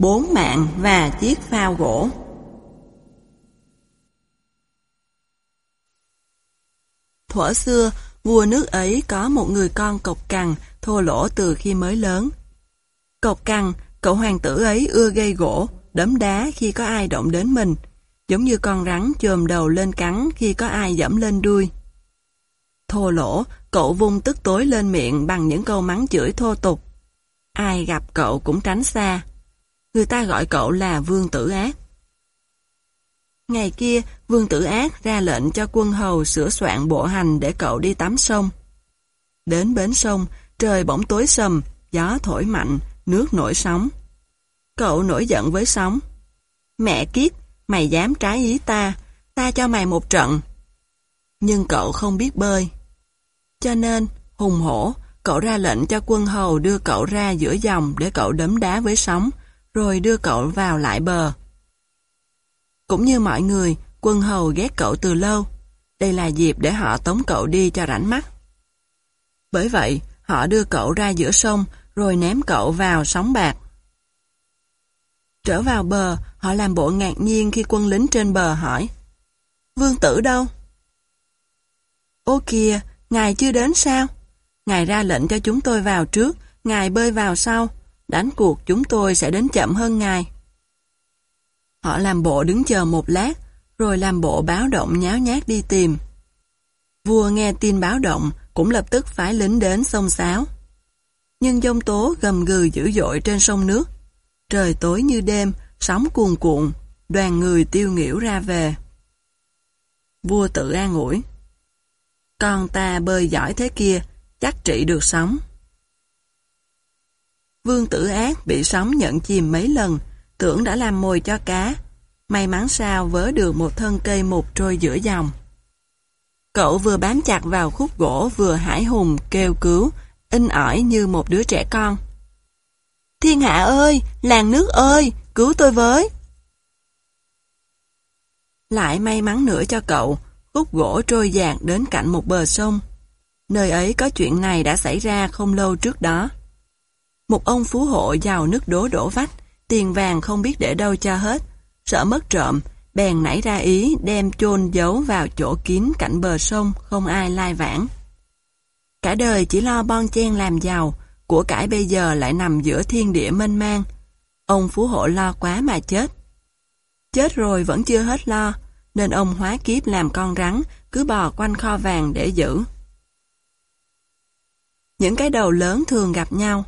Bốn mạng và chiếc phao gỗ Thuở xưa, vua nước ấy có một người con cộc cằn, thô lỗ từ khi mới lớn. Cộc cằn, cậu hoàng tử ấy ưa gây gỗ, đấm đá khi có ai động đến mình, giống như con rắn chồm đầu lên cắn khi có ai dẫm lên đuôi. Thô lỗ, cậu vung tức tối lên miệng bằng những câu mắng chửi thô tục. Ai gặp cậu cũng tránh xa. Người ta gọi cậu là Vương Tử Ác. Ngày kia, Vương Tử Ác ra lệnh cho quân hầu sửa soạn bộ hành để cậu đi tắm sông. Đến bến sông, trời bỗng tối sầm, gió thổi mạnh, nước nổi sóng. Cậu nổi giận với sóng. Mẹ kiếp mày dám trái ý ta, ta cho mày một trận. Nhưng cậu không biết bơi. Cho nên, hùng hổ, cậu ra lệnh cho quân hầu đưa cậu ra giữa dòng để cậu đấm đá với sóng, rồi đưa cậu vào lại bờ. Cũng như mọi người, quân hầu ghét cậu từ lâu. Đây là dịp để họ tống cậu đi cho rảnh mắt. Bởi vậy, họ đưa cậu ra giữa sông, rồi ném cậu vào sóng bạc. Trở vào bờ, họ làm bộ ngạc nhiên khi quân lính trên bờ hỏi. Vương tử đâu? Ô kìa, ngài chưa đến sao? Ngài ra lệnh cho chúng tôi vào trước, ngài bơi vào sau. Đánh cuộc chúng tôi sẽ đến chậm hơn ngài. Họ làm bộ đứng chờ một lát, rồi làm bộ báo động nháo nhác đi tìm. Vua nghe tin báo động, cũng lập tức phái lính đến sông Sáo. Nhưng dông tố gầm gừ dữ dội trên sông nước. Trời tối như đêm, sóng cuồn cuộn, đoàn người tiêu nghỉu ra về. Vua tự an ủi. Con ta bơi giỏi thế kia, chắc trị được sóng. Vương tử ác bị sóng nhận chìm mấy lần, tưởng đã làm mồi cho cá. May mắn sao vớ được một thân cây mục trôi giữa dòng. Cậu vừa bám chặt vào khúc gỗ vừa hải hùng kêu cứu, in ỏi như một đứa trẻ con. Thiên hạ ơi, làng nước ơi, cứu tôi với. Lại may mắn nữa cho cậu, khúc gỗ trôi dạt đến cạnh một bờ sông. Nơi ấy có chuyện này đã xảy ra không lâu trước đó. Một ông phú hộ giàu nước đố đổ vách, tiền vàng không biết để đâu cho hết, sợ mất trộm, bèn nảy ra ý đem chôn giấu vào chỗ kín cạnh bờ sông, không ai lai vãng. Cả đời chỉ lo bon chen làm giàu, của cải bây giờ lại nằm giữa thiên địa mênh mang. Ông phú hộ lo quá mà chết. Chết rồi vẫn chưa hết lo, nên ông hóa kiếp làm con rắn, cứ bò quanh kho vàng để giữ. Những cái đầu lớn thường gặp nhau.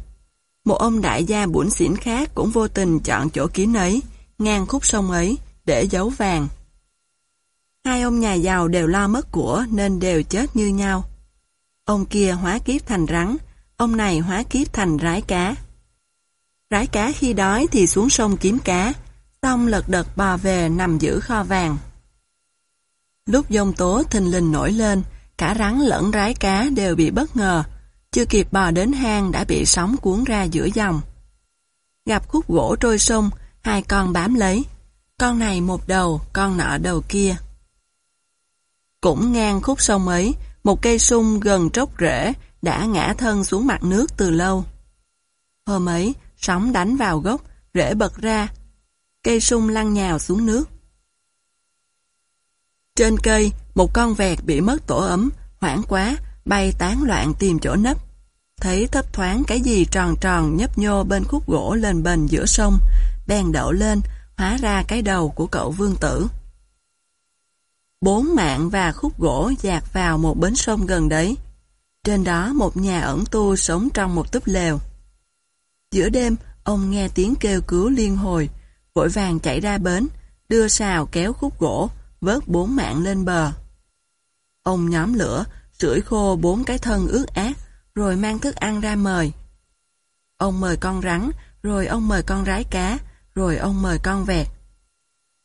Một ông đại gia bủn xỉn khác cũng vô tình chọn chỗ kín ấy, ngang khúc sông ấy, để giấu vàng. Hai ông nhà giàu đều lo mất của nên đều chết như nhau. Ông kia hóa kiếp thành rắn, ông này hóa kiếp thành rái cá. Rái cá khi đói thì xuống sông kiếm cá, xong lật đật bò về nằm giữ kho vàng. Lúc dông tố thình lình nổi lên, cả rắn lẫn rái cá đều bị bất ngờ, chưa kịp bò đến hang đã bị sóng cuốn ra giữa dòng. Gặp khúc gỗ trôi sông, hai con bám lấy. Con này một đầu, con nọ đầu kia. Cũng ngang khúc sông ấy, một cây sung gần trốc rễ đã ngã thân xuống mặt nước từ lâu. Hôm ấy, sóng đánh vào gốc, rễ bật ra. Cây sung lăn nhào xuống nước. Trên cây, một con vẹt bị mất tổ ấm, hoảng quá, bay tán loạn tìm chỗ nấp. Thấy thấp thoáng cái gì tròn tròn nhấp nhô bên khúc gỗ lên bền giữa sông, bèn đậu lên, hóa ra cái đầu của cậu vương tử. Bốn mạng và khúc gỗ dạt vào một bến sông gần đấy. Trên đó một nhà ẩn tu sống trong một túp lều. Giữa đêm, ông nghe tiếng kêu cứu liên hồi, vội vàng chạy ra bến, đưa xào kéo khúc gỗ, vớt bốn mạng lên bờ. Ông nhóm lửa, sưởi khô bốn cái thân ướt át, rồi mang thức ăn ra mời. Ông mời con rắn, rồi ông mời con rái cá, rồi ông mời con vẹt.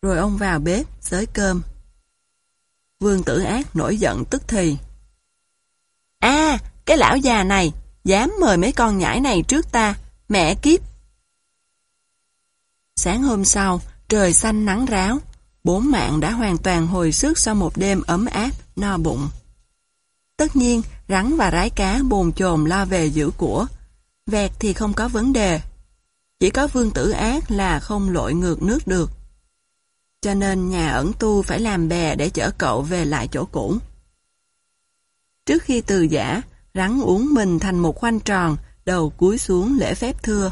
Rồi ông vào bếp, xới cơm. Vương tử ác nổi giận tức thì. a cái lão già này, dám mời mấy con nhãi này trước ta, mẹ kiếp. Sáng hôm sau, trời xanh nắng ráo, bốn mạng đã hoàn toàn hồi sức sau một đêm ấm áp, no bụng. Tất nhiên, rắn và rái cá bồn chồn lo về giữ của. Vẹt thì không có vấn đề. Chỉ có vương tử ác là không lội ngược nước được. Cho nên nhà ẩn tu phải làm bè để chở cậu về lại chỗ cũ. Trước khi từ giả, rắn uống mình thành một khoanh tròn, đầu cúi xuống lễ phép thưa.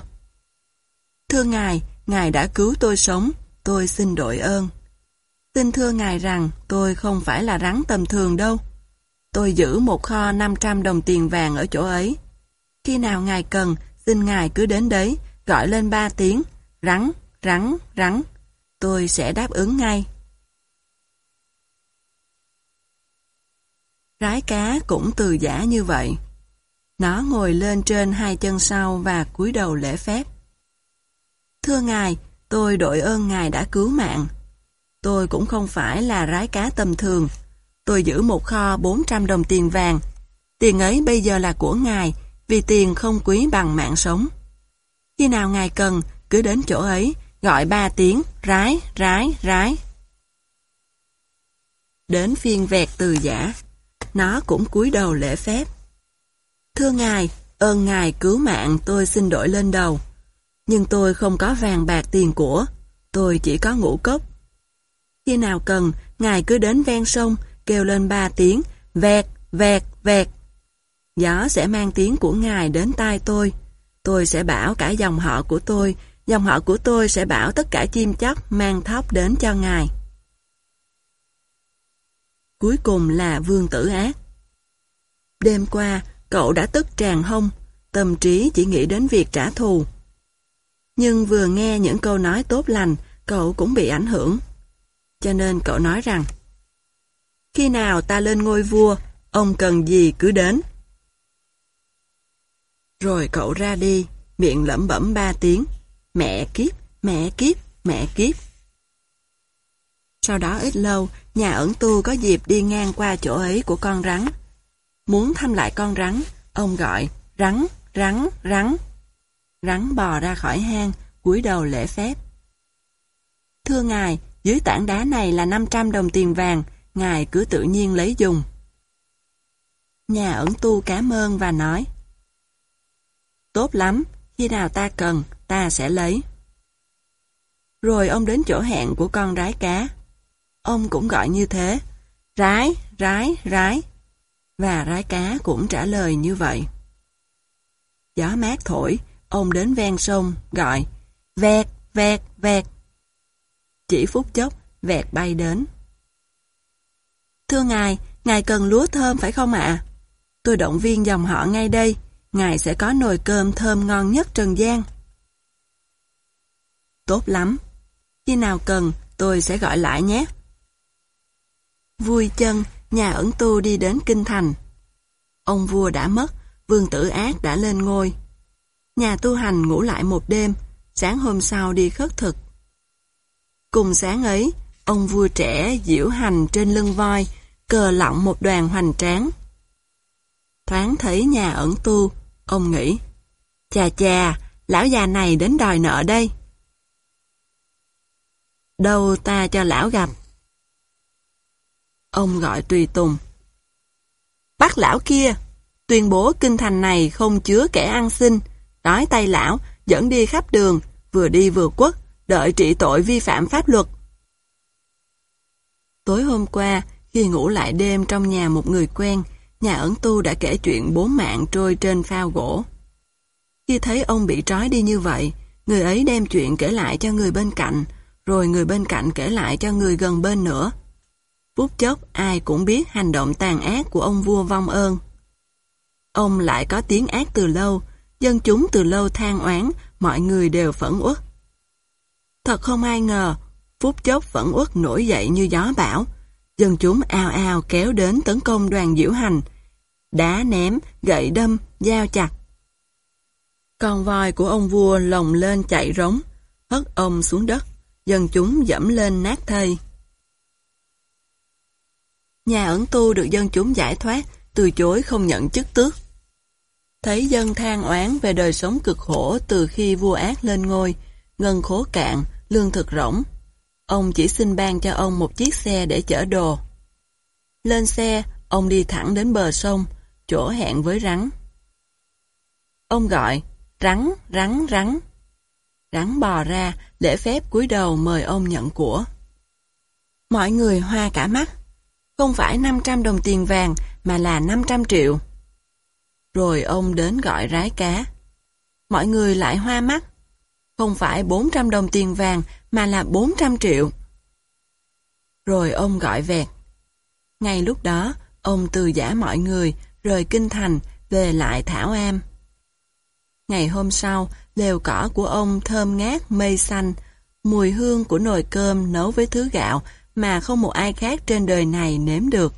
Thưa Ngài, Ngài đã cứu tôi sống, tôi xin đội ơn. Xin thưa Ngài rằng tôi không phải là rắn tầm thường đâu. Tôi giữ một kho 500 đồng tiền vàng ở chỗ ấy. Khi nào Ngài cần, xin Ngài cứ đến đấy, gọi lên ba tiếng, rắn, rắn, rắn. Tôi sẽ đáp ứng ngay. Rái cá cũng từ giả như vậy. Nó ngồi lên trên hai chân sau và cúi đầu lễ phép. Thưa Ngài, tôi đội ơn Ngài đã cứu mạng. Tôi cũng không phải là rái cá tầm thường. Tôi giữ một kho 400 đồng tiền vàng. Tiền ấy bây giờ là của Ngài, vì tiền không quý bằng mạng sống. Khi nào Ngài cần, cứ đến chỗ ấy, gọi ba tiếng, rái, rái, rái. Đến phiên vẹt từ giả, nó cũng cúi đầu lễ phép. Thưa Ngài, ơn Ngài cứu mạng tôi xin đổi lên đầu. Nhưng tôi không có vàng bạc tiền của, tôi chỉ có ngũ cốc. Khi nào cần, Ngài cứ đến ven sông, kêu lên ba tiếng, vẹt, vẹt, vẹt. Gió sẽ mang tiếng của Ngài đến tai tôi. Tôi sẽ bảo cả dòng họ của tôi, dòng họ của tôi sẽ bảo tất cả chim chóc mang thóc đến cho Ngài. Cuối cùng là vương tử ác. Đêm qua, cậu đã tức tràn hông, tâm trí chỉ nghĩ đến việc trả thù. Nhưng vừa nghe những câu nói tốt lành, cậu cũng bị ảnh hưởng. Cho nên cậu nói rằng, khi nào ta lên ngôi vua, ông cần gì cứ đến. Rồi cậu ra đi, miệng lẩm bẩm ba tiếng, mẹ kiếp, mẹ kiếp, mẹ kiếp. Sau đó ít lâu, nhà ẩn tu có dịp đi ngang qua chỗ ấy của con rắn. Muốn thăm lại con rắn, ông gọi, rắn, rắn, rắn. Rắn bò ra khỏi hang, cúi đầu lễ phép. Thưa ngài, dưới tảng đá này là 500 đồng tiền vàng, ngài cứ tự nhiên lấy dùng. Nhà ẩn tu cảm ơn và nói, Tốt lắm, khi nào ta cần, ta sẽ lấy. Rồi ông đến chỗ hẹn của con rái cá. Ông cũng gọi như thế, rái, rái, rái. Và rái cá cũng trả lời như vậy. Gió mát thổi, ông đến ven sông, gọi, vẹt, vẹt, vẹt. Chỉ phút chốc, vẹt bay đến. Thưa ngài, ngài cần lúa thơm phải không ạ? Tôi động viên dòng họ ngay đây, ngài sẽ có nồi cơm thơm ngon nhất Trần gian. Tốt lắm. Khi nào cần, tôi sẽ gọi lại nhé. Vui chân, nhà ẩn tu đi đến Kinh Thành. Ông vua đã mất, vương tử ác đã lên ngôi. Nhà tu hành ngủ lại một đêm, sáng hôm sau đi khất thực. Cùng sáng ấy, ông vua trẻ diễu hành trên lưng voi, cờ lọng một đoàn hoành tráng. Thoáng thấy nhà ẩn tu, ông nghĩ, chà chà, lão già này đến đòi nợ đây. Đâu ta cho lão gặp. Ông gọi tùy tùng. Bắt lão kia, tuyên bố kinh thành này không chứa kẻ ăn xin, đói tay lão, dẫn đi khắp đường, vừa đi vừa quất, đợi trị tội vi phạm pháp luật. Tối hôm qua, khi ngủ lại đêm trong nhà một người quen, nhà ẩn tu đã kể chuyện bố mạng trôi trên phao gỗ. Khi thấy ông bị trói đi như vậy, người ấy đem chuyện kể lại cho người bên cạnh, rồi người bên cạnh kể lại cho người gần bên nữa. Phút chốc ai cũng biết hành động tàn ác của ông vua vong ơn. Ông lại có tiếng ác từ lâu, dân chúng từ lâu than oán, mọi người đều phẫn uất. Thật không ai ngờ, phút chốc vẫn uất nổi dậy như gió bão. Dân chúng ao ao kéo đến tấn công đoàn diễu hành. Đá ném, gậy đâm, dao chặt. Con voi của ông vua lồng lên chạy rống, hất ông xuống đất. Dân chúng dẫm lên nát thây. Nhà ẩn tu được dân chúng giải thoát, từ chối không nhận chức tước. Thấy dân than oán về đời sống cực khổ từ khi vua ác lên ngôi, ngân khố cạn, lương thực rỗng. Ông chỉ xin ban cho ông một chiếc xe để chở đồ. Lên xe, ông đi thẳng đến bờ sông, chỗ hẹn với rắn. Ông gọi, rắn, rắn, rắn. rắn bò ra, lễ phép cúi đầu mời ông nhận của. Mọi người hoa cả mắt. Không phải 500 đồng tiền vàng mà là 500 triệu. Rồi ông đến gọi rái cá. Mọi người lại hoa mắt. Không phải 400 đồng tiền vàng mà là 400 triệu. Rồi ông gọi vẹt. Ngay lúc đó, ông từ giả mọi người, rời kinh thành, về lại Thảo Am. Ngày hôm sau, lều cỏ của ông thơm ngát mây xanh, mùi hương của nồi cơm nấu với thứ gạo mà không một ai khác trên đời này nếm được.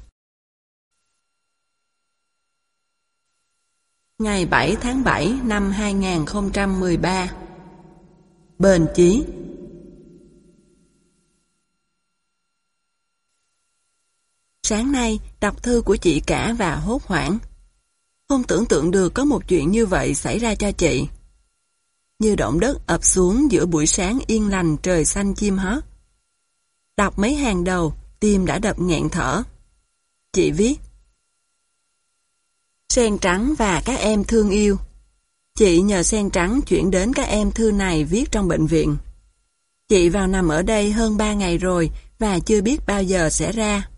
Ngày 7 tháng 7 năm 2013 Bền chí Sáng nay, đọc thư của chị cả và hốt hoảng. Không tưởng tượng được có một chuyện như vậy xảy ra cho chị. Như động đất ập xuống giữa buổi sáng yên lành trời xanh chim hót. Đọc mấy hàng đầu, tim đã đập nghẹn thở. Chị viết Sen trắng và các em thương yêu Chị nhờ sen trắng chuyển đến các em thư này viết trong bệnh viện. Chị vào nằm ở đây hơn 3 ngày rồi và chưa biết bao giờ sẽ ra.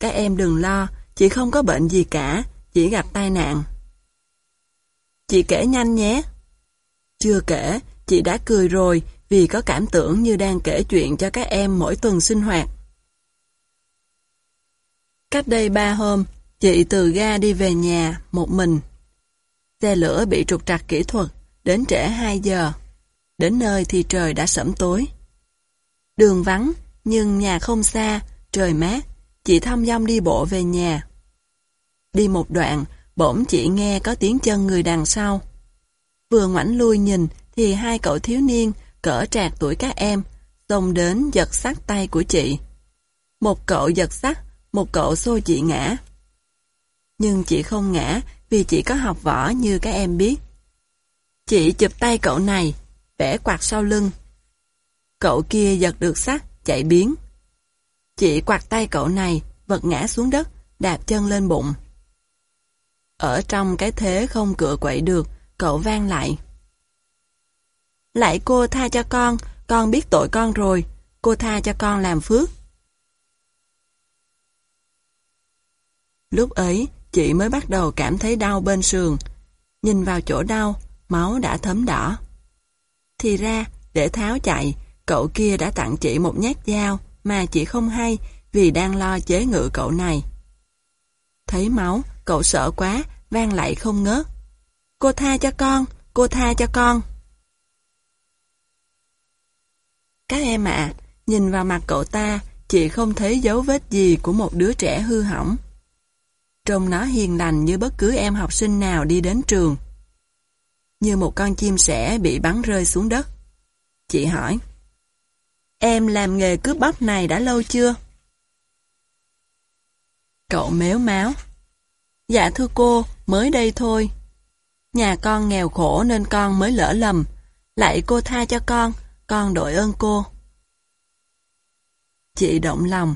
Các em đừng lo, chị không có bệnh gì cả, chỉ gặp tai nạn. Chị kể nhanh nhé. Chưa kể, chị đã cười rồi vì có cảm tưởng như đang kể chuyện cho các em mỗi tuần sinh hoạt. Cách đây ba hôm, chị từ ga đi về nhà một mình. Xe lửa bị trục trặc kỹ thuật, đến trễ 2 giờ. Đến nơi thì trời đã sẫm tối. Đường vắng, nhưng nhà không xa, trời mát, chị thăm dăm đi bộ về nhà. Đi một đoạn, bỗng chị nghe có tiếng chân người đằng sau. Vừa ngoảnh lui nhìn thì hai cậu thiếu niên cỡ trạc tuổi các em xông đến giật sắt tay của chị. Một cậu giật sắt, một cậu xô chị ngã. Nhưng chị không ngã vì chị có học võ như các em biết. Chị chụp tay cậu này, vẽ quạt sau lưng. Cậu kia giật được sắt, chạy biến. Chị quạt tay cậu này, vật ngã xuống đất, đạp chân lên bụng. Ở trong cái thế không cựa quậy được, cậu vang lại. Lại cô tha cho con, con biết tội con rồi, cô tha cho con làm phước. Lúc ấy, chị mới bắt đầu cảm thấy đau bên sườn. Nhìn vào chỗ đau, máu đã thấm đỏ. Thì ra, để tháo chạy, cậu kia đã tặng chị một nhát dao mà chị không hay vì đang lo chế ngự cậu này. Thấy máu, cậu sợ quá, vang lại không ngớt. Cô tha cho con, cô tha cho con. Các em ạ, nhìn vào mặt cậu ta, chị không thấy dấu vết gì của một đứa trẻ hư hỏng. Trông nó hiền lành như bất cứ em học sinh nào đi đến trường. Như một con chim sẻ bị bắn rơi xuống đất. Chị hỏi, Em làm nghề cướp bóc này đã lâu chưa? Cậu méo máu. Dạ thưa cô, mới đây thôi. Nhà con nghèo khổ nên con mới lỡ lầm. Lại cô tha cho con, con đội ơn cô. Chị động lòng.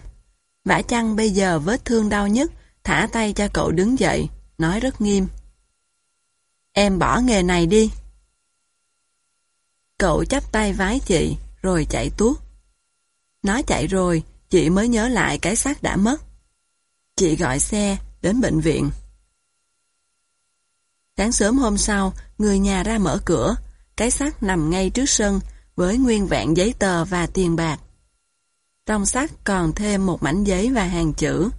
Vả chăng bây giờ vết thương đau nhất, thả tay cho cậu đứng dậy, nói rất nghiêm. Em bỏ nghề này đi. Cậu chắp tay vái chị, rồi chạy tuốt. Nó chạy rồi, chị mới nhớ lại cái xác đã mất. Chị gọi xe, đến bệnh viện. Sáng sớm hôm sau, người nhà ra mở cửa, cái xác nằm ngay trước sân với nguyên vẹn giấy tờ và tiền bạc. Trong xác còn thêm một mảnh giấy và hàng chữ.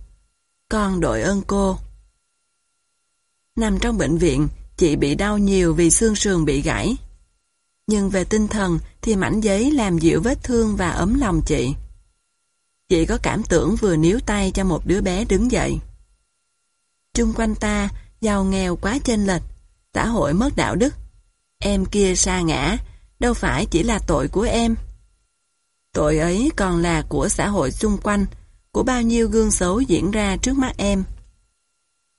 Con đội ơn cô. Nằm trong bệnh viện, chị bị đau nhiều vì xương sườn bị gãy. Nhưng về tinh thần thì mảnh giấy làm dịu vết thương và ấm lòng chị. Chị có cảm tưởng vừa níu tay cho một đứa bé đứng dậy. Trung quanh ta, giàu nghèo quá chênh lệch, xã hội mất đạo đức. Em kia sa ngã, đâu phải chỉ là tội của em. Tội ấy còn là của xã hội xung quanh, của bao nhiêu gương xấu diễn ra trước mắt em.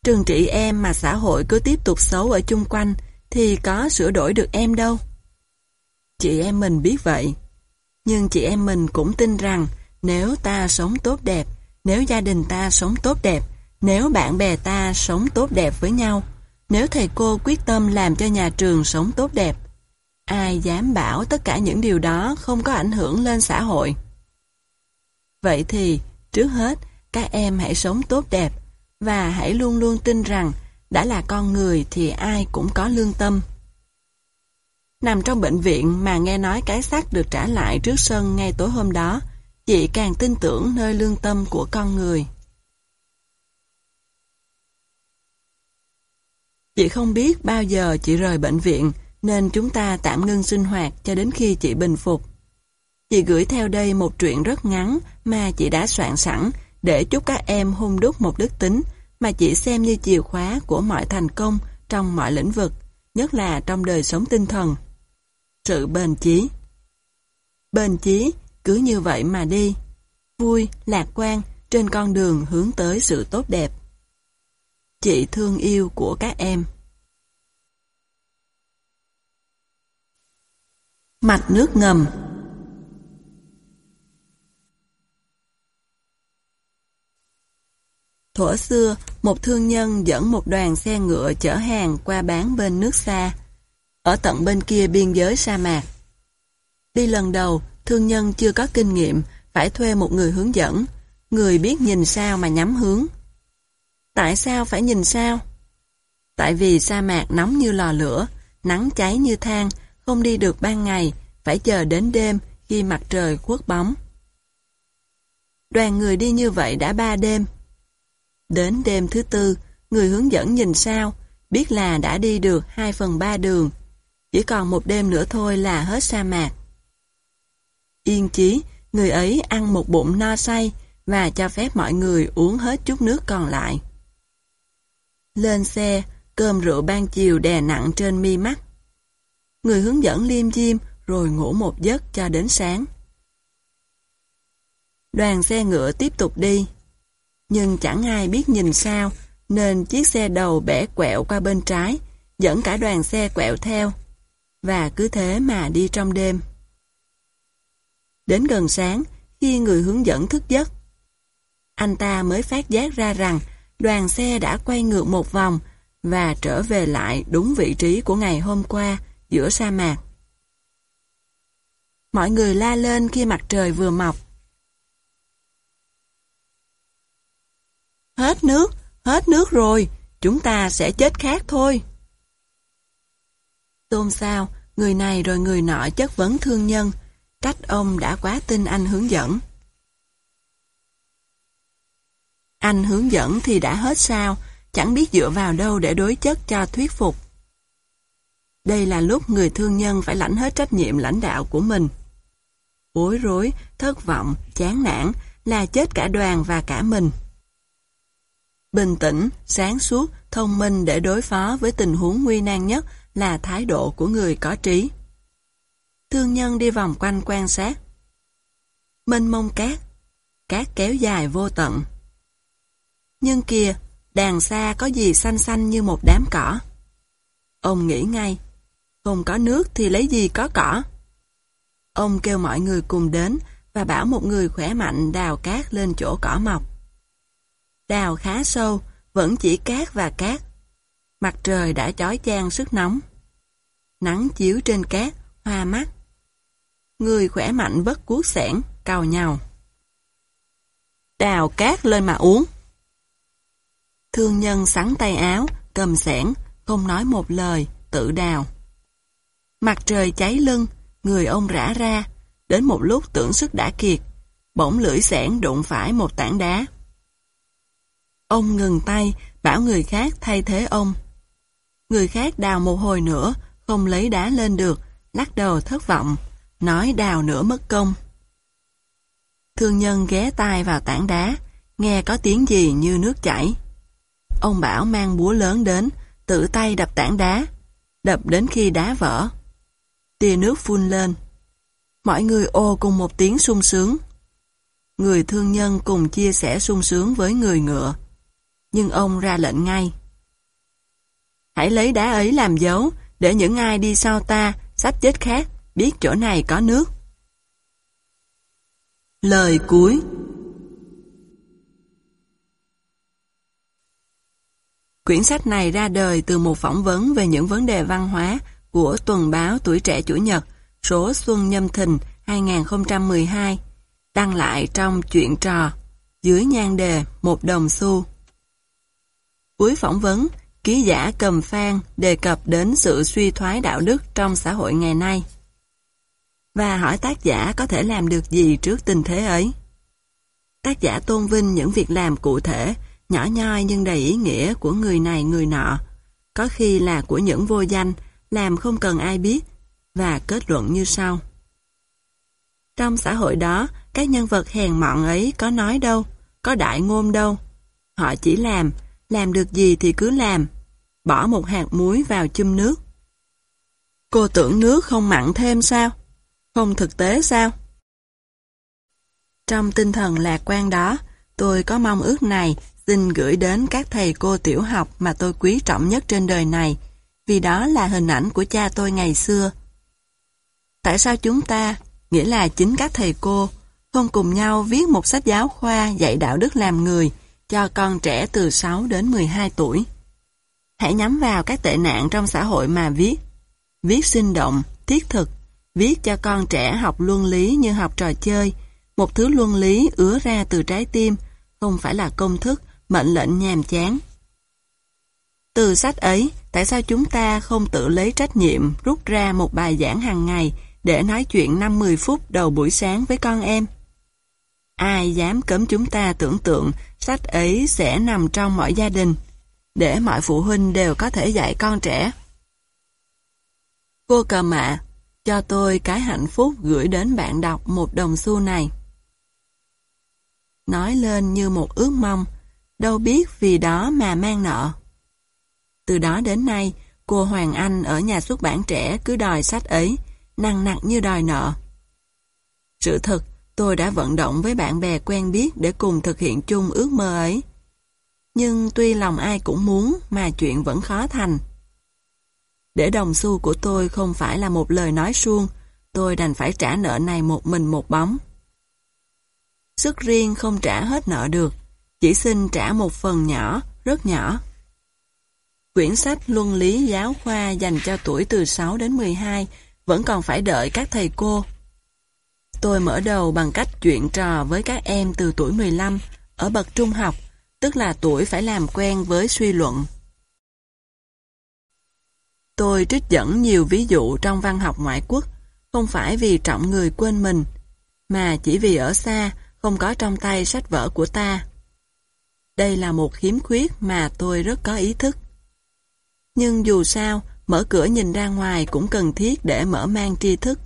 Trừng trị em mà xã hội cứ tiếp tục xấu ở chung quanh, thì có sửa đổi được em đâu. Chị em mình biết vậy. Nhưng chị em mình cũng tin rằng nếu ta sống tốt đẹp, nếu gia đình ta sống tốt đẹp, nếu bạn bè ta sống tốt đẹp với nhau, nếu thầy cô quyết tâm làm cho nhà trường sống tốt đẹp, Ai dám bảo tất cả những điều đó không có ảnh hưởng lên xã hội? Vậy thì, trước hết, các em hãy sống tốt đẹp và hãy luôn luôn tin rằng đã là con người thì ai cũng có lương tâm. Nằm trong bệnh viện mà nghe nói cái xác được trả lại trước sân ngay tối hôm đó, chị càng tin tưởng nơi lương tâm của con người. Chị không biết bao giờ chị rời bệnh viện, nên chúng ta tạm ngưng sinh hoạt cho đến khi chị bình phục. Chị gửi theo đây một truyện rất ngắn mà chị đã soạn sẵn để chúc các em hung đúc một đức tính mà chị xem như chìa khóa của mọi thành công trong mọi lĩnh vực, nhất là trong đời sống tinh thần. Sự bền chí Bền chí, cứ như vậy mà đi. Vui, lạc quan, trên con đường hướng tới sự tốt đẹp. Chị thương yêu của các em. Mạch nước ngầm Thuở xưa, một thương nhân dẫn một đoàn xe ngựa chở hàng qua bán bên nước xa, ở tận bên kia biên giới sa mạc. Đi lần đầu, thương nhân chưa có kinh nghiệm, phải thuê một người hướng dẫn, người biết nhìn sao mà nhắm hướng. Tại sao phải nhìn sao? Tại vì sa mạc nóng như lò lửa, nắng cháy như than, không đi được ban ngày, phải chờ đến đêm khi mặt trời khuất bóng. Đoàn người đi như vậy đã ba đêm. Đến đêm thứ tư, người hướng dẫn nhìn sao, biết là đã đi được 2 phần 3 đường. Chỉ còn một đêm nữa thôi là hết sa mạc. Yên chí, người ấy ăn một bụng no say và cho phép mọi người uống hết chút nước còn lại. Lên xe, cơm rượu ban chiều đè nặng trên mi mắt. Người hướng dẫn liêm diêm rồi ngủ một giấc cho đến sáng. Đoàn xe ngựa tiếp tục đi. Nhưng chẳng ai biết nhìn sao, nên chiếc xe đầu bẻ quẹo qua bên trái, dẫn cả đoàn xe quẹo theo. Và cứ thế mà đi trong đêm. Đến gần sáng, khi người hướng dẫn thức giấc, anh ta mới phát giác ra rằng đoàn xe đã quay ngược một vòng và trở về lại đúng vị trí của ngày hôm qua giữa sa mạc. Mọi người la lên khi mặt trời vừa mọc. Hết nước, hết nước rồi, chúng ta sẽ chết khác thôi. Xôn sao, người này rồi người nọ chất vấn thương nhân, trách ông đã quá tin anh hướng dẫn. Anh hướng dẫn thì đã hết sao, chẳng biết dựa vào đâu để đối chất cho thuyết phục. Đây là lúc người thương nhân phải lãnh hết trách nhiệm lãnh đạo của mình. Bối rối, thất vọng, chán nản là chết cả đoàn và cả mình. Bình tĩnh, sáng suốt, thông minh để đối phó với tình huống nguy nan nhất là thái độ của người có trí. Thương nhân đi vòng quanh quan sát. Mênh mông cát, cát kéo dài vô tận. Nhưng kìa, đàn xa có gì xanh xanh như một đám cỏ. Ông nghĩ ngay, không có nước thì lấy gì có cỏ. Ông kêu mọi người cùng đến và bảo một người khỏe mạnh đào cát lên chỗ cỏ mọc. Đào khá sâu, vẫn chỉ cát và cát. Mặt trời đã chói chang sức nóng. Nắng chiếu trên cát, hoa mắt. Người khỏe mạnh vất cuốc sẻn, cào nhau. Đào cát lên mà uống. Thương nhân sắn tay áo, cầm sẻn, không nói một lời, tự đào. Mặt trời cháy lưng, người ông rã ra, đến một lúc tưởng sức đã kiệt, bỗng lưỡi sẻn đụng phải một tảng đá. Ông ngừng tay, bảo người khác thay thế ông. Người khác đào một hồi nữa, không lấy đá lên được, lắc đầu thất vọng, nói đào nữa mất công. Thương nhân ghé tai vào tảng đá, nghe có tiếng gì như nước chảy. Ông bảo mang búa lớn đến, tự tay đập tảng đá, đập đến khi đá vỡ. Tia nước phun lên. Mọi người ô cùng một tiếng sung sướng. Người thương nhân cùng chia sẻ sung sướng với người ngựa. Nhưng ông ra lệnh ngay. Hãy lấy đá ấy làm dấu, để những ai đi sau ta, sắp chết khác, biết chỗ này có nước. Lời cuối Quyển sách này ra đời từ một phỏng vấn về những vấn đề văn hóa của tuần báo Tuổi Trẻ Chủ nhật số Xuân Nhâm Thìn 2012 đăng lại trong chuyện trò dưới nhan đề một đồng xu. Cuối phỏng vấn, ký giả cầm phan đề cập đến sự suy thoái đạo đức trong xã hội ngày nay và hỏi tác giả có thể làm được gì trước tình thế ấy. Tác giả tôn vinh những việc làm cụ thể, nhỏ nhoi nhưng đầy ý nghĩa của người này người nọ, có khi là của những vô danh, làm không cần ai biết, và kết luận như sau. Trong xã hội đó, các nhân vật hèn mọn ấy có nói đâu, có đại ngôn đâu. Họ chỉ làm, làm được gì thì cứ làm, bỏ một hạt muối vào chum nước. Cô tưởng nước không mặn thêm sao? Không thực tế sao? Trong tinh thần lạc quan đó, tôi có mong ước này xin gửi đến các thầy cô tiểu học mà tôi quý trọng nhất trên đời này, vì đó là hình ảnh của cha tôi ngày xưa. Tại sao chúng ta, nghĩa là chính các thầy cô, không cùng nhau viết một sách giáo khoa dạy đạo đức làm người cho con trẻ từ 6 đến 12 tuổi? Hãy nhắm vào các tệ nạn trong xã hội mà viết. Viết sinh động, thiết thực, viết cho con trẻ học luân lý như học trò chơi, một thứ luân lý ứa ra từ trái tim, không phải là công thức, mệnh lệnh nhàm chán. Từ sách ấy, tại sao chúng ta không tự lấy trách nhiệm rút ra một bài giảng hàng ngày để nói chuyện 5-10 phút đầu buổi sáng với con em? Ai dám cấm chúng ta tưởng tượng sách ấy sẽ nằm trong mọi gia đình, để mọi phụ huynh đều có thể dạy con trẻ. Cô cờ mạ, cho tôi cái hạnh phúc gửi đến bạn đọc một đồng xu này. Nói lên như một ước mong, đâu biết vì đó mà mang nợ. Từ đó đến nay, cô Hoàng Anh ở nhà xuất bản trẻ cứ đòi sách ấy, nặng nặng như đòi nợ. Sự thật, tôi đã vận động với bạn bè quen biết để cùng thực hiện chung ước mơ ấy. Nhưng tuy lòng ai cũng muốn mà chuyện vẫn khó thành. Để đồng xu của tôi không phải là một lời nói suông, tôi đành phải trả nợ này một mình một bóng. Sức riêng không trả hết nợ được, chỉ xin trả một phần nhỏ, rất nhỏ. Quyển sách Luân lý giáo khoa dành cho tuổi từ 6 đến 12 vẫn còn phải đợi các thầy cô. Tôi mở đầu bằng cách chuyện trò với các em từ tuổi 15 ở bậc trung học, tức là tuổi phải làm quen với suy luận. Tôi trích dẫn nhiều ví dụ trong văn học ngoại quốc, không phải vì trọng người quên mình, mà chỉ vì ở xa, không có trong tay sách vở của ta. Đây là một khiếm khuyết mà tôi rất có ý thức. Nhưng dù sao, mở cửa nhìn ra ngoài cũng cần thiết để mở mang tri thức.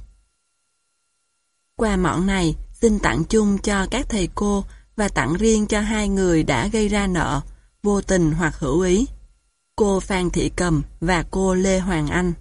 Quà mọn này, xin tặng chung cho các thầy cô và tặng riêng cho hai người đã gây ra nợ, vô tình hoặc hữu ý. Cô Phan Thị Cầm và cô Lê Hoàng Anh.